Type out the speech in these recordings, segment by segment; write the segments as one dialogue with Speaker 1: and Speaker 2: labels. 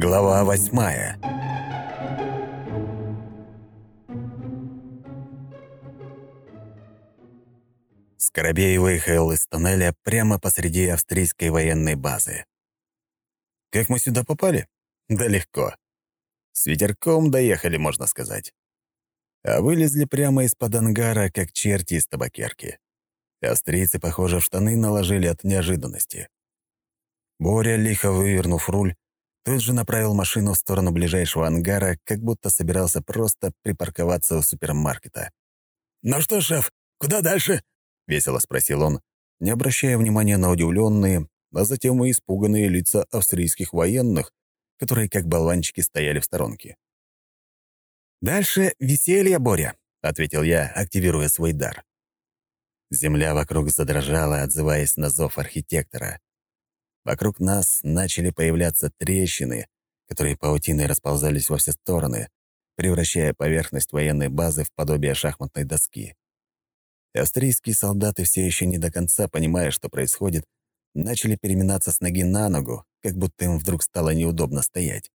Speaker 1: Глава восьмая Скоробей выехал из тоннеля прямо посреди австрийской военной базы. Как мы сюда попали? Да легко. С ветерком доехали, можно сказать. А вылезли прямо из-под ангара, как черти из табакерки. Австрийцы, похоже, в штаны наложили от неожиданности. Боря, лихо вывернув руль, тут же направил машину в сторону ближайшего ангара, как будто собирался просто припарковаться у супермаркета. «Ну что, шеф, куда дальше?» — весело спросил он, не обращая внимания на удивленные, а затем и испуганные лица австрийских военных, которые как болванчики стояли в сторонке. «Дальше веселье, Боря», — ответил я, активируя свой дар. Земля вокруг задрожала, отзываясь на зов архитектора. Вокруг нас начали появляться трещины, которые паутиной расползались во все стороны, превращая поверхность военной базы в подобие шахматной доски. Австрийские солдаты, все еще не до конца понимая, что происходит, начали переминаться с ноги на ногу, как будто им вдруг стало неудобно стоять.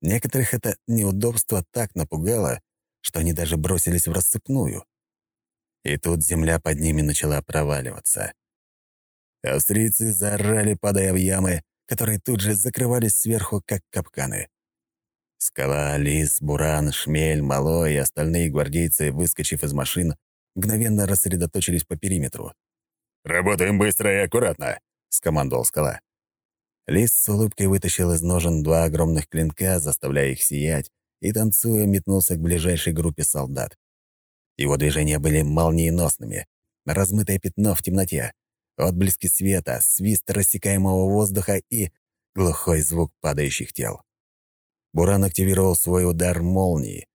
Speaker 1: Некоторых это неудобство так напугало, что они даже бросились в рассыпную. И тут земля под ними начала проваливаться. Австрийцы заорали, падая в ямы, которые тут же закрывались сверху, как капканы. Скала, Лис, Буран, Шмель, Малой и остальные гвардейцы, выскочив из машин, мгновенно рассредоточились по периметру.
Speaker 2: «Работаем быстро и аккуратно», — скомандовал Скала.
Speaker 1: Лис с улыбкой вытащил из ножен два огромных клинка, заставляя их сиять, и, танцуя, метнулся к ближайшей группе солдат. Его движения были молниеносными. Размытое пятно в темноте, отблески света, свист рассекаемого воздуха и глухой звук падающих тел. Буран активировал свой удар молнии.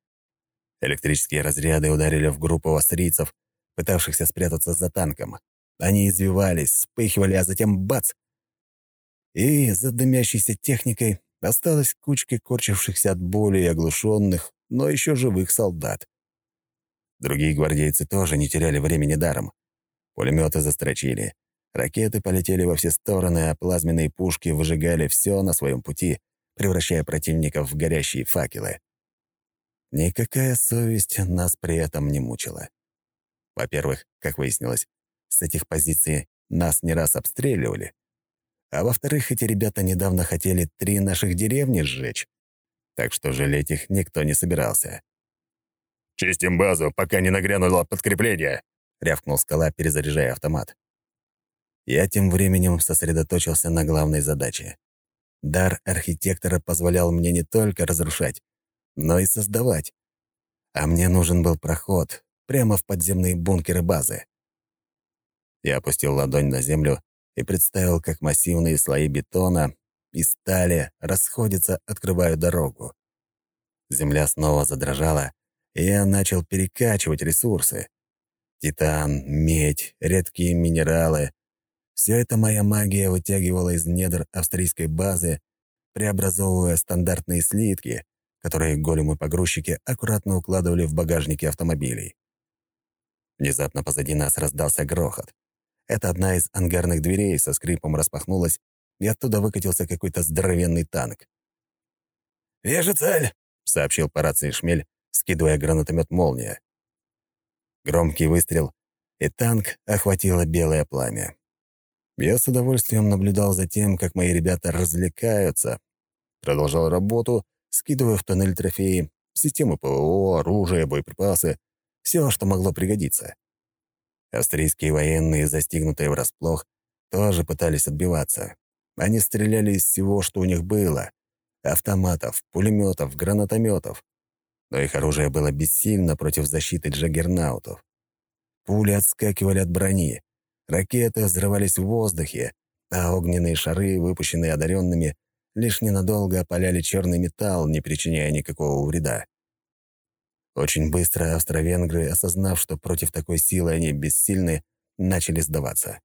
Speaker 1: Электрические разряды ударили в группу австрийцев, пытавшихся спрятаться за танком. Они извивались, вспыхивали, а затем бац! И за дымящейся техникой осталась кучка корчившихся от боли и оглушенных, но еще живых солдат. Другие гвардейцы тоже не теряли времени даром. Пулеметы застрочили, Ракеты полетели во все стороны, а плазменные пушки выжигали все на своем пути, превращая противников в горящие факелы. Никакая совесть нас при этом не мучила. Во-первых, как выяснилось, с этих позиций нас не раз обстреливали. А во-вторых, эти ребята недавно хотели три наших деревни сжечь. Так что жалеть их никто не собирался.
Speaker 2: «Чистим базу, пока не нагрянуло подкрепление!» — рявкнул скала, перезаряжая автомат.
Speaker 1: Я тем временем сосредоточился на главной задаче. Дар архитектора позволял мне не только разрушать, но и создавать. А мне нужен был проход прямо в подземные бункеры базы. Я опустил ладонь на землю и представил, как массивные слои бетона и стали расходятся, открывая дорогу. Земля снова задрожала, я начал перекачивать ресурсы. Титан, медь, редкие минералы, все это моя магия вытягивала из недр австрийской базы, преобразовывая стандартные слитки, которые големы-погрузчики аккуратно укладывали в багажники автомобилей. Внезапно позади нас раздался грохот. Это одна из ангарных дверей со скрипом распахнулась, и оттуда выкатился какой-то здоровенный танк.
Speaker 2: «Вижу цель», — сообщил по рации Шмель, скидывая гранатомет «Молния».
Speaker 1: Громкий выстрел, и танк охватило белое пламя. Я с удовольствием наблюдал за тем, как мои ребята развлекаются. Продолжал работу, скидывая в тоннель трофеи, системы ПВО, оружие, боеприпасы, все, что могло пригодиться. Австрийские военные, застигнутые врасплох, тоже пытались отбиваться. Они стреляли из всего, что у них было — автоматов, пулеметов, гранатометов. Но их оружие было бессильно против защиты джаггернаутов. Пули отскакивали от брони, Ракеты взрывались в воздухе, а огненные шары, выпущенные одаренными, лишь ненадолго опаляли черный металл, не причиняя никакого вреда. Очень быстро австро-венгры, осознав, что против такой силы они бессильны, начали сдаваться.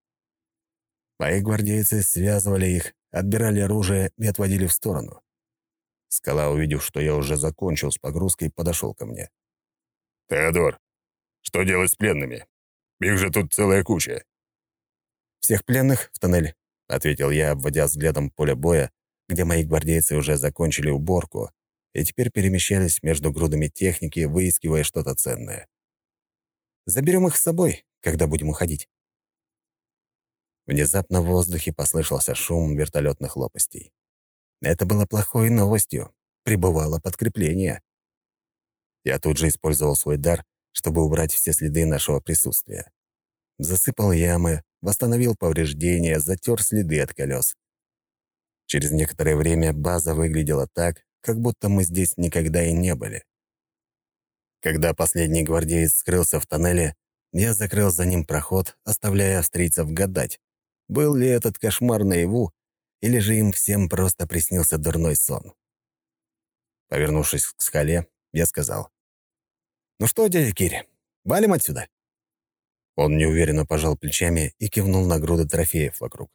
Speaker 1: Мои гвардейцы связывали их, отбирали оружие и отводили в сторону. Скала, увидев, что я уже закончил с погрузкой, подошел ко мне.
Speaker 2: «Теодор, что делать с пленными? Их же тут целая куча».
Speaker 1: «Всех пленных в тоннель», — ответил я, обводя взглядом поле боя, где мои гвардейцы уже закончили уборку и теперь перемещались между грудами техники, выискивая что-то ценное. «Заберем их с собой, когда будем уходить». Внезапно в воздухе послышался шум вертолетных лопастей. Это было плохой новостью. Прибывало подкрепление. Я тут же использовал свой дар, чтобы убрать все следы нашего присутствия. Засыпал ямы, восстановил повреждения, затер следы от колес. Через некоторое время база выглядела так, как будто мы здесь никогда и не были. Когда последний гвардеец скрылся в тоннеле, я закрыл за ним проход, оставляя австрийцев гадать, был ли этот кошмар наяву, или же им всем просто приснился дурной сон. Повернувшись к скале, я сказал. «Ну что, дядя Кири, валим отсюда?» Он неуверенно пожал плечами и кивнул на груды трофеев вокруг.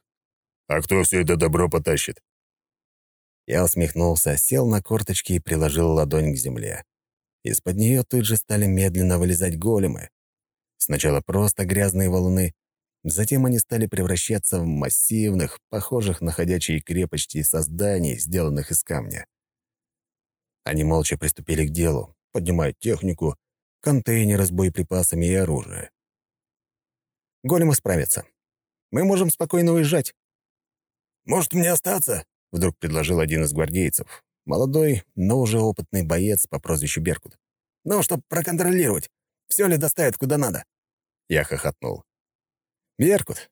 Speaker 2: «А кто все это добро потащит?»
Speaker 1: Я усмехнулся, сел на корточки и приложил ладонь к земле. Из-под нее тут же стали медленно вылезать големы. Сначала просто грязные валуны, затем они стали превращаться в массивных, похожих на ходячие крепости созданий, сделанных из камня. Они молча приступили к делу, поднимая технику, контейнеры с боеприпасами и оружием. Големы справятся. Мы можем спокойно уезжать».
Speaker 2: «Может, мне остаться?»
Speaker 1: — вдруг предложил один из гвардейцев. Молодой, но уже опытный боец по прозвищу Беркут. «Ну, чтобы проконтролировать, все ли доставят куда надо». Я хохотнул. «Беркут,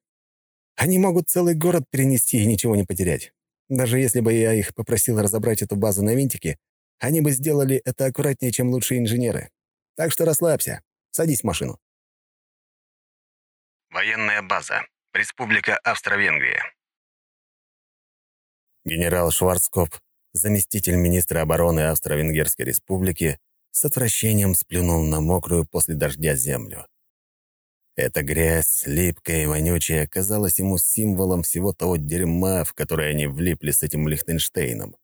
Speaker 1: они могут целый город перенести и ничего не потерять. Даже если бы я их попросил разобрать эту базу на винтики, они бы сделали это аккуратнее, чем лучшие инженеры. Так что расслабься, садись в машину».
Speaker 3: Военная база. Республика Австро-Венгрия.
Speaker 1: Генерал Шварцкоп, заместитель министра обороны Австро-Венгерской республики, с отвращением сплюнул на мокрую после дождя землю. Эта грязь, липкая и вонючая, казалась ему символом всего того дерьма, в которое они влипли с этим Лихтенштейном.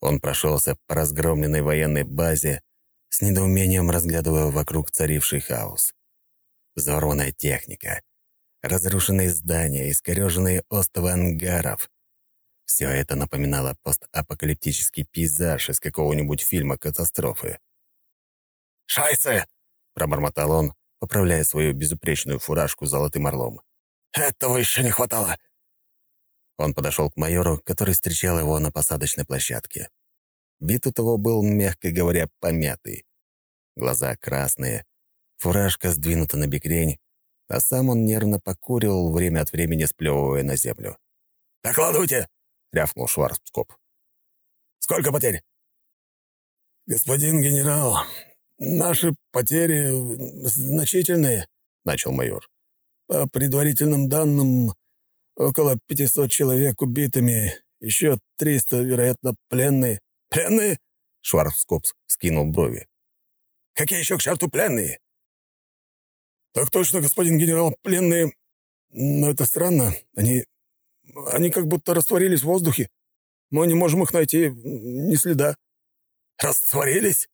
Speaker 1: Он прошелся по разгромленной военной базе, с недоумением разглядывая вокруг царивший хаос взорванная техника, разрушенные здания, искореженные остовы ангаров. Все это напоминало постапокалиптический пейзаж из какого-нибудь фильма катастрофы.
Speaker 2: «Шайсе!» — пробормотал он, поправляя свою безупречную фуражку золотым орлом. «Этого еще не хватало!»
Speaker 1: Он подошел к майору, который встречал его на посадочной площадке. Вид у того был, мягко говоря, помятый. Глаза красные, Фуражка сдвинута на бекрень, а сам он нервно покуривал, время от времени сплевывая на землю.
Speaker 2: «Докладывайте!» — рявкнул Шварцкоп. «Сколько потерь?»
Speaker 4: «Господин генерал, наши потери значительные», — начал майор. «По предварительным данным, около 500 человек убитыми, еще 300, вероятно, пленные».
Speaker 2: «Пленные?»
Speaker 1: — Шварцкоп скинул брови.
Speaker 2: «Какие еще к черту пленные?»
Speaker 4: «Так точно, господин генерал, пленные. Но это странно. Они... они как будто растворились в воздухе. Мы не можем их найти, ни следа».
Speaker 2: «Растворились?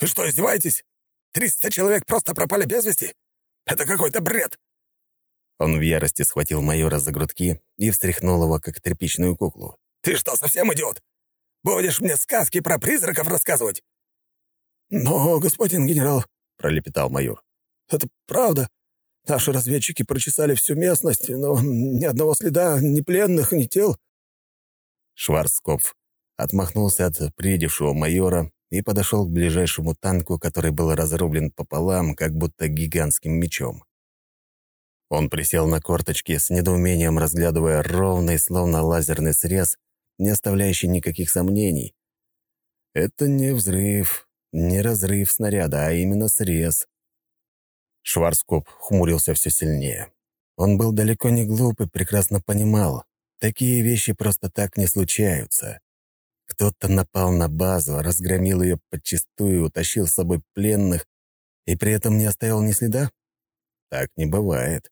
Speaker 2: Вы что, издеваетесь? Триста человек просто пропали без вести? Это какой-то бред!»
Speaker 1: Он в ярости схватил майора за грудки и встряхнул его, как тряпичную куклу.
Speaker 2: «Ты что, совсем идиот? Будешь мне сказки про призраков рассказывать?»
Speaker 4: «Но, господин генерал», —
Speaker 1: пролепетал майор,
Speaker 4: это правда. Наши разведчики прочесали всю местность, но ни одного следа, ни пленных, ни тел».
Speaker 1: Шварцкопф отмахнулся от приедевшего майора и подошел к ближайшему танку, который был разрублен пополам, как будто гигантским мечом. Он присел на корточки, с недоумением разглядывая ровный, словно лазерный срез, не оставляющий никаких сомнений. Это не взрыв, не разрыв снаряда, а именно срез. Шварцкоп хмурился все сильнее. Он был далеко не глуп и прекрасно понимал, такие вещи просто так не случаются. Кто-то напал на базу, разгромил ее подчистую, утащил с собой пленных и при этом не оставил ни следа? Так не бывает.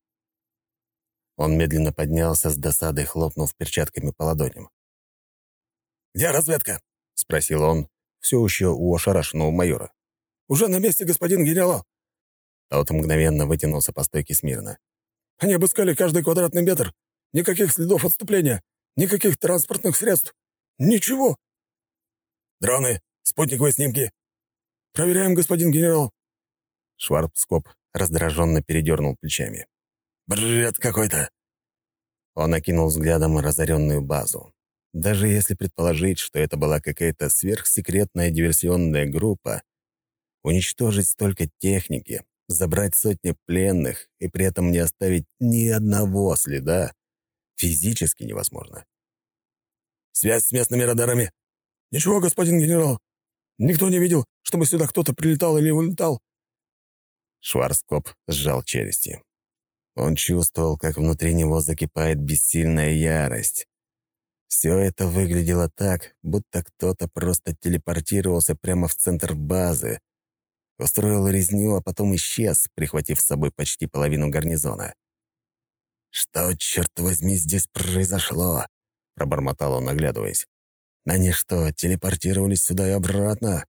Speaker 1: Он медленно поднялся с досадой, хлопнув перчатками по ладоням.
Speaker 2: «Где разведка?»
Speaker 1: — спросил он, все еще у ошарашенного майора.
Speaker 4: «Уже на месте, господин генерал»,
Speaker 1: Тот мгновенно вытянулся по стойке смирно.
Speaker 4: Они обыскали каждый квадратный метр. Никаких следов отступления, никаких транспортных средств. Ничего. Дроны, спутниковые снимки. Проверяем, господин генерал.
Speaker 1: Шварцкоп раздраженно передернул плечами.
Speaker 2: Бред какой-то.
Speaker 1: Он окинул взглядом разоренную базу. Даже если предположить, что это была какая-то сверхсекретная диверсионная группа, уничтожить столько техники, забрать сотни пленных и при этом не оставить ни одного следа физически невозможно.
Speaker 2: Связь с местными радарами?
Speaker 4: Ничего, господин генерал. Никто не видел, чтобы сюда кто-то прилетал или улетал.
Speaker 1: Шварцкоп сжал челюсти. Он чувствовал, как внутри него закипает бессильная ярость. Все это выглядело так, будто кто-то просто телепортировался прямо в центр базы, устроил резню, а потом исчез, прихватив с собой почти половину гарнизона.
Speaker 2: «Что, черт возьми, здесь произошло?» — пробормотал он, оглядываясь.
Speaker 1: «Они что, телепортировались сюда и обратно?»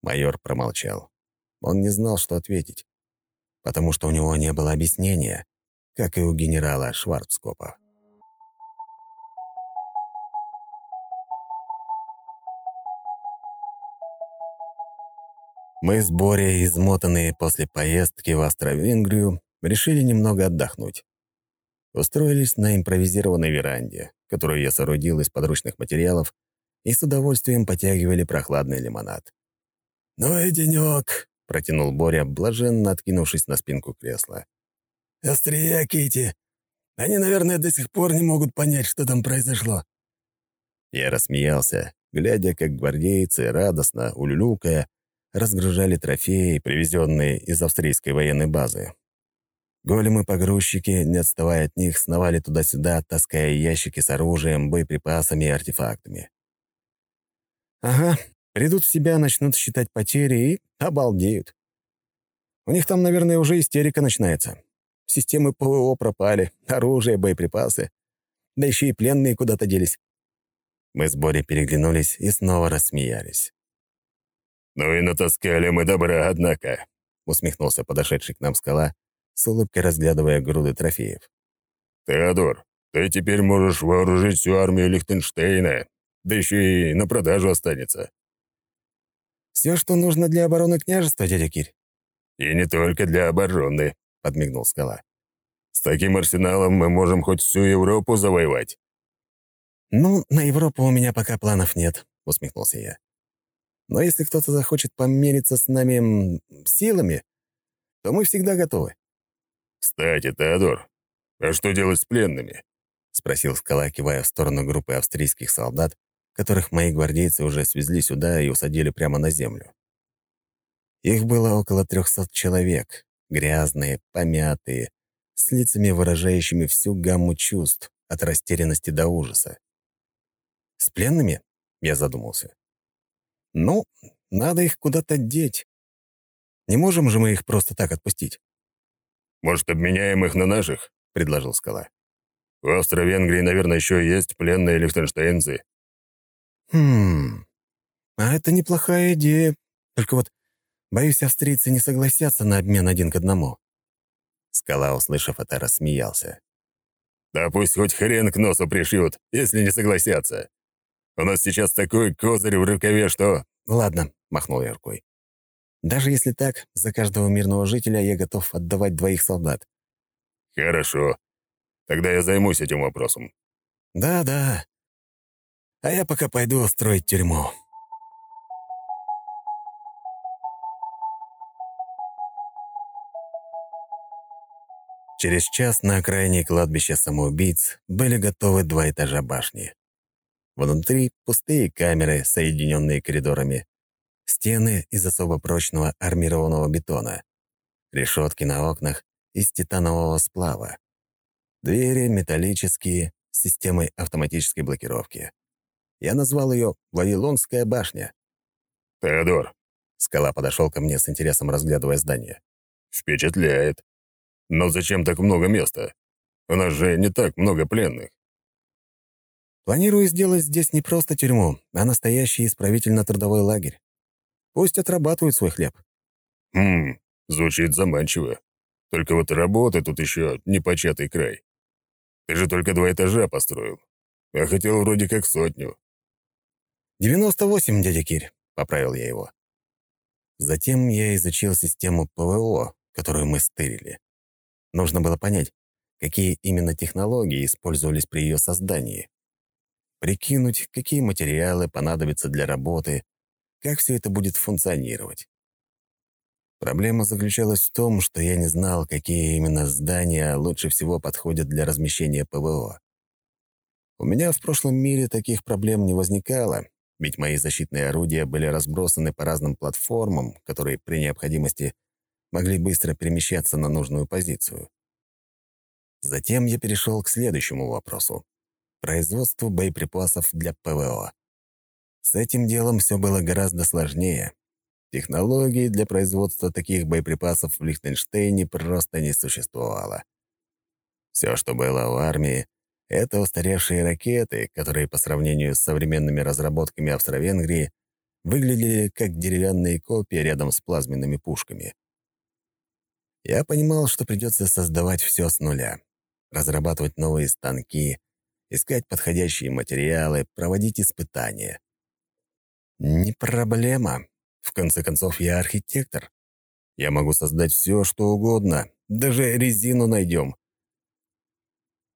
Speaker 1: Майор промолчал. Он не знал, что ответить, потому что у него не было объяснения, как и у генерала Шварцкопа. Мы с Борей, измотанные после поездки в Австро-Венгрию, решили немного отдохнуть. Устроились на импровизированной веранде, которую я соорудил из подручных материалов, и с удовольствием потягивали прохладный лимонад.
Speaker 2: «Ну и денек», — протянул Боря, блаженно откинувшись на спинку кресла. «Острия, Кити. Они, наверное, до сих пор не могут понять, что там произошло».
Speaker 1: Я рассмеялся, глядя, как гвардейцы, радостно, улюлюкая, разгружали трофеи, привезенные из австрийской военной базы. Големы-погрузчики, не отставая от них, сновали туда-сюда, таская ящики с оружием, боеприпасами и артефактами. Ага, придут в себя, начнут считать потери и обалдеют. У них там, наверное, уже истерика начинается. Системы ПВО пропали, оружие, боеприпасы. Да еще и пленные куда-то делись. Мы с Борей переглянулись и снова рассмеялись.
Speaker 2: «Ну и натаскали мы добра, однако», — усмехнулся
Speaker 1: подошедший к нам скала, с улыбкой разглядывая груды трофеев.
Speaker 2: «Теодор, ты теперь можешь вооружить всю армию Лихтенштейна, да еще и на продажу останется».
Speaker 1: «Все, что нужно для обороны княжества, дядя Кирь».
Speaker 2: «И не только для обороны», — подмигнул скала. «С таким арсеналом мы можем хоть всю Европу завоевать».
Speaker 1: «Ну, на Европу у меня пока планов нет», — усмехнулся я. Но если кто-то захочет помериться с нами силами, то мы всегда готовы».
Speaker 2: «Кстати, Теодор, а что делать с пленными?»
Speaker 1: — спросил скала, кивая в сторону группы австрийских солдат, которых мои гвардейцы уже свезли сюда и усадили прямо на землю. Их было около трехсот человек, грязные, помятые, с лицами, выражающими всю гамму чувств, от растерянности до ужаса. «С пленными?» — я задумался. Ну, надо их куда-то деть. Не можем же мы их просто так отпустить.
Speaker 2: «Может, обменяем их на наших?» — предложил Скала. «В Австро-Венгрии, наверное, еще есть пленные лихтенштейнцы».
Speaker 1: «Хм... А это неплохая идея. Только вот, боюсь, австрийцы не согласятся на обмен один к одному». Скала, услышав это, рассмеялся.
Speaker 2: «Да пусть хоть хрен к носу пришьют, если не согласятся. У нас сейчас такой козырь в рукаве, что...»
Speaker 1: «Ладно», — махнул я рукой. «Даже если так, за каждого мирного жителя я готов отдавать двоих солдат».
Speaker 2: «Хорошо. Тогда я займусь этим вопросом».
Speaker 1: «Да-да. А я пока пойду строить тюрьму». Через час на окраине кладбища самоубийц были готовы два этажа башни. Внутри пустые камеры, соединенные коридорами. Стены из особо прочного армированного бетона. Решетки на окнах из титанового сплава. Двери металлические, с системой автоматической блокировки. Я назвал ее «Вавилонская башня».
Speaker 2: «Теодор», —
Speaker 1: скала подошел ко мне с интересом, разглядывая здание.
Speaker 2: «Впечатляет. Но зачем так много места? У нас же не так много пленных».
Speaker 1: Планирую сделать здесь не просто тюрьму, а настоящий исправительно-трудовой лагерь. Пусть отрабатывают свой хлеб».
Speaker 2: «Хм, звучит заманчиво.
Speaker 4: Только вот работа тут еще непочатый край. Ты же только два этажа построил. Я хотел вроде как сотню».
Speaker 1: «Девяносто восемь, дядя Кирь», — поправил я его. Затем я изучил систему ПВО, которую мы стырили. Нужно было понять, какие именно технологии использовались при ее создании. Прикинуть, какие материалы понадобятся для работы, как все это будет функционировать. Проблема заключалась в том, что я не знал, какие именно здания лучше всего подходят для размещения ПВО. У меня в прошлом мире таких проблем не возникало, ведь мои защитные орудия были разбросаны по разным платформам, которые при необходимости могли быстро перемещаться на нужную позицию. Затем я перешел к следующему вопросу — производству боеприпасов для ПВО. С этим делом все было гораздо сложнее, Технологий для производства таких боеприпасов в Лихтенштейне просто не существовало. Все, что было у армии, это устаревшие ракеты, которые по сравнению с современными разработками Австро-Венгрии выглядели как деревянные копии рядом с плазменными пушками. Я понимал, что придется создавать все с нуля, разрабатывать новые станки, искать подходящие материалы, проводить испытания. Не проблема, в конце концов, я архитектор. Я могу создать все, что угодно, даже резину найдем.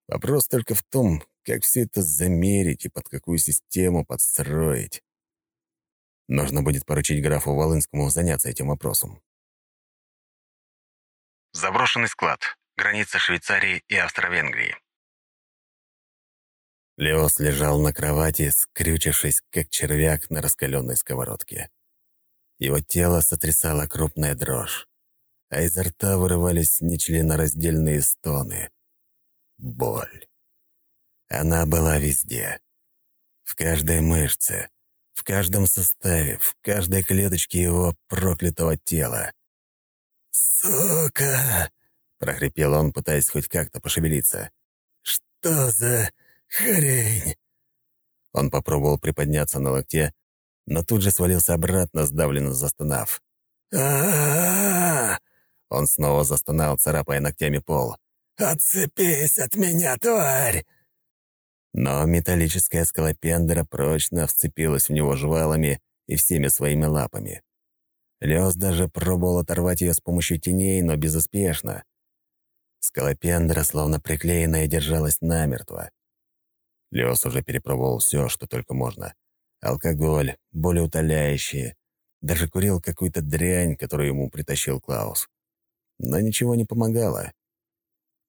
Speaker 1: Вопрос только в том, как все это замерить и под какую систему подстроить. Нужно будет поручить графу Волынскому заняться этим вопросом.
Speaker 3: Заброшенный склад. Граница Швейцарии и Австро-Венгрии.
Speaker 1: Леос лежал на кровати, скрючившись, как червяк на раскаленной сковородке. Его тело сотрясала крупная дрожь, а изо рта вырывались нечленораздельные стоны. Боль. Она была везде. В каждой мышце, в каждом суставе, в каждой клеточке его проклятого тела.
Speaker 2: «Сука!» — прохрипел он, пытаясь хоть как-то пошевелиться. «Что за хрень?»
Speaker 1: Он попробовал приподняться на локте, но тут же свалился обратно, сдавленно застонав.
Speaker 2: а
Speaker 1: Он снова застонал, царапая ногтями пол.
Speaker 2: «Отцепись от меня, тварь!»
Speaker 1: Но металлическая скалопендра прочно вцепилась в него жвалами и всеми своими лапами. Лёс даже пробовал оторвать ее с помощью теней, но безуспешно. Скалопендра, словно приклеенная, держалась намертво. Лёс уже перепробовал все, что только можно алкоголь, болеутоляющие. Даже курил какую-то дрянь, которую ему притащил Клаус. Но ничего не помогало.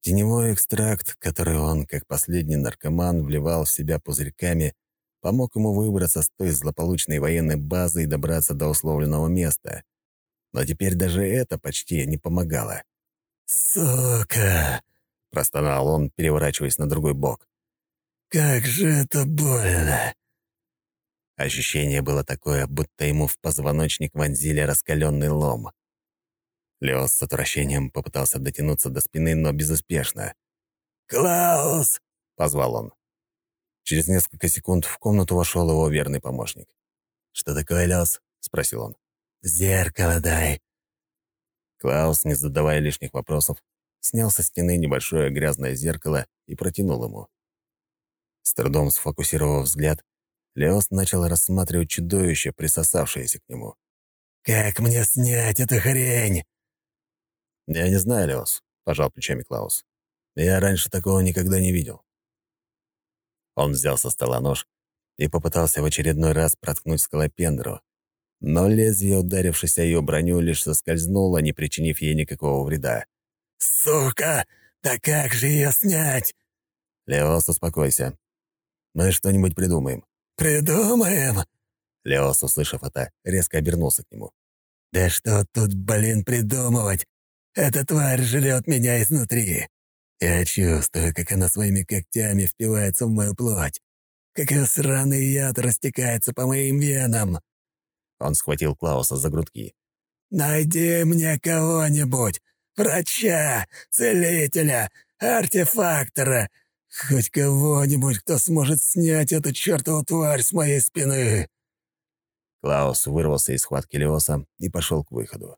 Speaker 1: Теневой экстракт, который он, как последний наркоман, вливал в себя пузырьками, помог ему выбраться с той злополучной военной базы и добраться до условленного места. Но теперь даже это почти не помогало.
Speaker 2: «Сука!»
Speaker 1: — простонал он, переворачиваясь на другой бок.
Speaker 2: «Как же это больно!
Speaker 1: Ощущение было такое, будто ему в позвоночник вонзили раскаленный лом. Леос с отвращением попытался дотянуться до спины, но безуспешно.
Speaker 2: «Клаус!»
Speaker 1: — позвал он. Через несколько секунд в комнату вошел его верный помощник.
Speaker 2: «Что такое, Леос?» — спросил он. «Зеркало дай».
Speaker 1: Клаус, не задавая лишних вопросов, снял со стены небольшое грязное зеркало и протянул ему. С трудом сфокусировав взгляд, Леос начал рассматривать чудовище, присосавшееся к нему.
Speaker 2: «Как мне снять эту хрень?»
Speaker 1: «Я не знаю, Леос», — пожал плечами Клаус. «Я раньше такого никогда не видел». Он взял со стола нож и попытался в очередной раз проткнуть скалопендру, но лезвие, ударившись о ее броню, лишь соскользнуло, не причинив ей никакого вреда.
Speaker 2: «Сука! Да как же ее снять?»
Speaker 1: «Леос, успокойся. Мы что-нибудь придумаем.
Speaker 2: «Придумаем!»
Speaker 1: Леос, услышав это, резко обернулся к нему.
Speaker 2: «Да что тут, блин, придумывать? Эта тварь жрет меня изнутри. Я чувствую, как она своими когтями впивается в мою плоть, как ее сраный яд растекается по моим венам».
Speaker 1: Он схватил Клауса за грудки.
Speaker 2: «Найди мне кого-нибудь! Врача, целителя, артефактора, Хоть кого-нибудь, кто сможет снять эту чертову тварь с моей спины!»
Speaker 1: Клаус вырвался из схватки Леоса и пошел к выходу.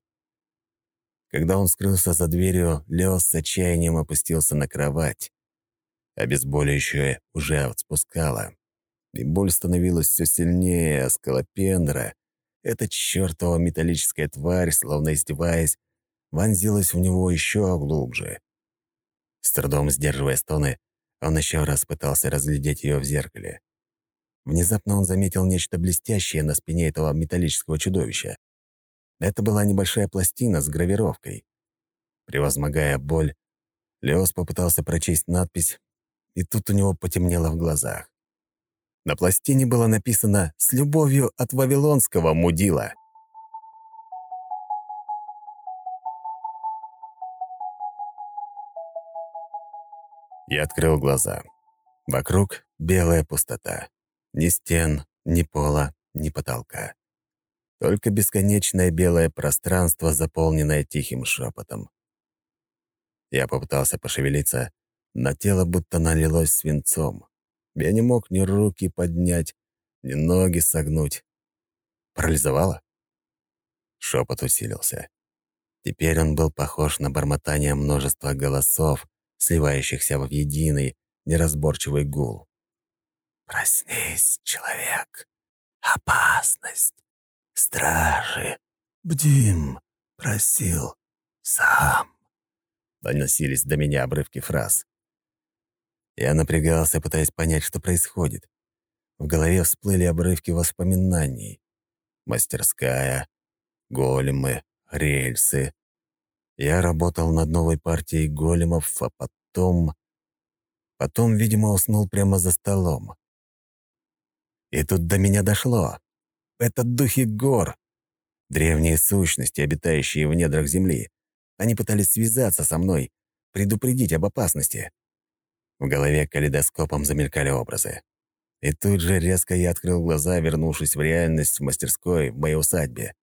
Speaker 1: Когда он скрылся за дверью, Лео с отчаянием опустился на кровать. Обезболивающее уже отпускало. И боль становилась все сильнее, а скалопендра, эта чертова металлическая тварь, словно издеваясь, вонзилась в него еще глубже. С трудом сдерживая стоны, он еще раз пытался разглядеть ее в зеркале. Внезапно он заметил нечто блестящее на спине этого металлического чудовища. Это была небольшая пластина с гравировкой. Превозмогая боль, Леос попытался прочесть надпись, и тут у него потемнело в глазах. На пластине было написано «С любовью от вавилонского мудила». Я открыл глаза. Вокруг белая пустота. Ни стен, ни пола, ни потолка. Только бесконечное белое пространство, заполненное тихим шепотом. Я попытался пошевелиться, но тело будто налилось свинцом. Я не мог ни руки поднять, ни ноги согнуть. Парализовало? Шепот усилился. Теперь он был похож на бормотание множества голосов, сливающихся в единый, неразборчивый гул. «Проснись, человек! Опасность! Стражи! Бдим!» — просил сам. Доносились до меня обрывки фраз. Я напрягался, пытаясь понять, что происходит. В голове всплыли обрывки воспоминаний. Мастерская, големы, рельсы. Я работал над новой партией големов, а потом... Потом, видимо, уснул прямо за столом. И тут до меня дошло. Это духи гор. Древние сущности, обитающие в недрах земли. Они пытались связаться со мной, предупредить об опасности. В голове калейдоскопом замелькали образы. И тут же резко я открыл глаза, вернувшись в реальность в мастерской в моей усадьбе.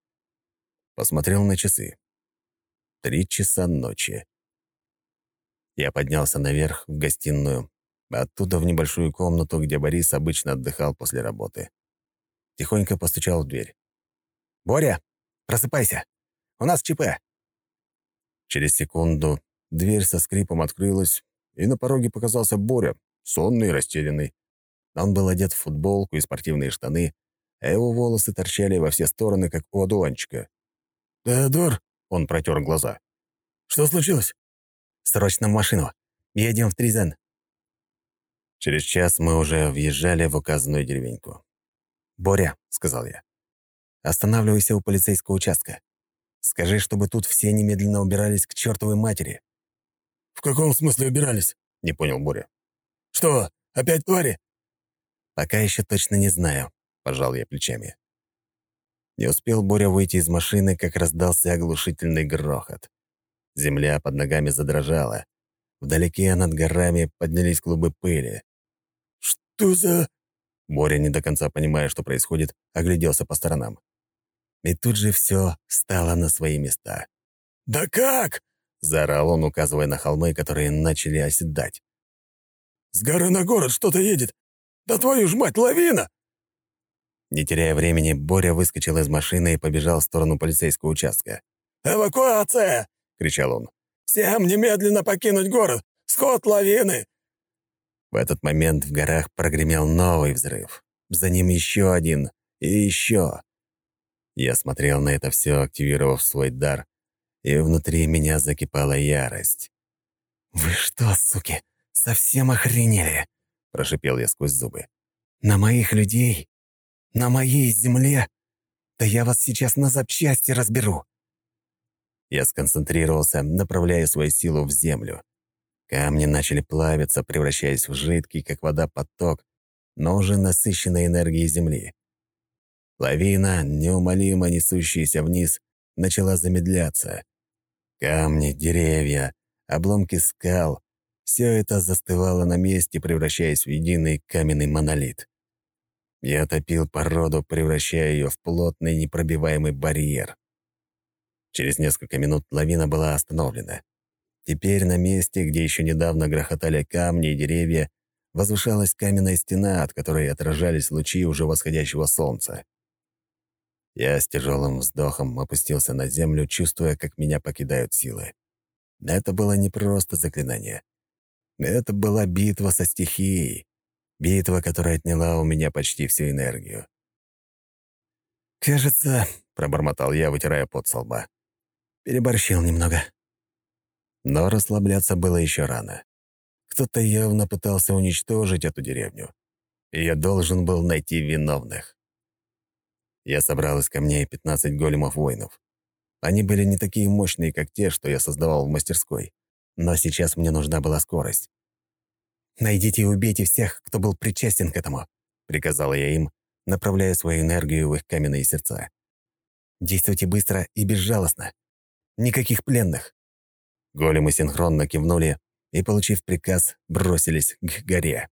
Speaker 1: Посмотрел на часы. Три часа ночи. Я поднялся наверх, в гостиную, оттуда в небольшую комнату, где Борис обычно отдыхал после работы. Тихонько постучал в дверь. «Боря, просыпайся! У нас ЧП!» Через секунду дверь со скрипом открылась, и на пороге показался Боря, сонный и растерянный. Он был одет в футболку и спортивные штаны, а его волосы торчали во все стороны, как у одуванчика.
Speaker 4: «Теодор?»
Speaker 1: — он протер глаза.
Speaker 4: «Что случилось?»
Speaker 1: «Срочно в машину. Едем в Тризен». Через час мы уже въезжали в указанную деревеньку. «Боря», — сказал я, — «останавливайся у полицейского участка. Скажи, чтобы тут все немедленно убирались к чертовой матери.
Speaker 4: «В каком смысле убирались?»
Speaker 1: — не понял Боря.
Speaker 4: «Что, опять твари?»
Speaker 1: «Пока еще точно не знаю», — пожал я плечами. Не успел Боря выйти из машины, как раздался оглушительный грохот. Земля под ногами задрожала. Вдалеке над горами поднялись клубы пыли.
Speaker 4: «Что за...»
Speaker 1: Боря, не до конца понимая, что происходит, огляделся по сторонам. И тут же все стало на свои места.
Speaker 4: «Да как?»
Speaker 1: Заорал он, указывая на холмы, которые начали оседать.
Speaker 4: «С горы на город что-то едет! Да твою ж мать, лавина!»
Speaker 1: Не теряя времени, Боря выскочил из машины и побежал в сторону полицейского участка.
Speaker 4: «Эвакуация!» — кричал он. «Всем немедленно покинуть город! Сход лавины!»
Speaker 1: В этот момент в горах прогремел новый взрыв. За ним еще один и еще. Я смотрел на это все, активировав свой дар, и внутри меня закипала ярость. «Вы что, суки, совсем охренели?» — прошипел я сквозь зубы. «На моих людей? На моей земле? Да я вас сейчас на запчасти разберу!» Я сконцентрировался, направляя свою силу в землю. Камни начали плавиться, превращаясь в жидкий, как вода, поток, но уже насыщенной энергией земли. Лавина, неумолимо несущаяся вниз, начала замедляться. Камни, деревья, обломки скал — все это застывало на месте, превращаясь в единый каменный монолит. Я топил породу, превращая ее в плотный непробиваемый барьер. Через несколько минут лавина была остановлена. Теперь на месте, где еще недавно грохотали камни и деревья, возвышалась каменная стена, от которой отражались лучи уже восходящего солнца. Я с тяжелым вздохом опустился на землю, чувствуя, как меня покидают силы. Это было не просто заклинание. Это была битва со стихией. Битва, которая отняла у меня почти всю энергию. «Кажется», — пробормотал я, вытирая пот со лба, — «переборщил немного». Но расслабляться было еще рано. Кто-то явно пытался уничтожить эту деревню. И я должен был найти виновных. Я собрал из камней 15 големов-воинов. Они были не такие мощные, как те, что я создавал в мастерской. Но сейчас мне нужна была скорость. «Найдите и убейте всех, кто был причастен к этому», — приказал я им, направляя свою энергию в их каменные сердца. «Действуйте быстро и безжалостно. Никаких пленных». Големы синхронно кивнули и, получив приказ, бросились к горе.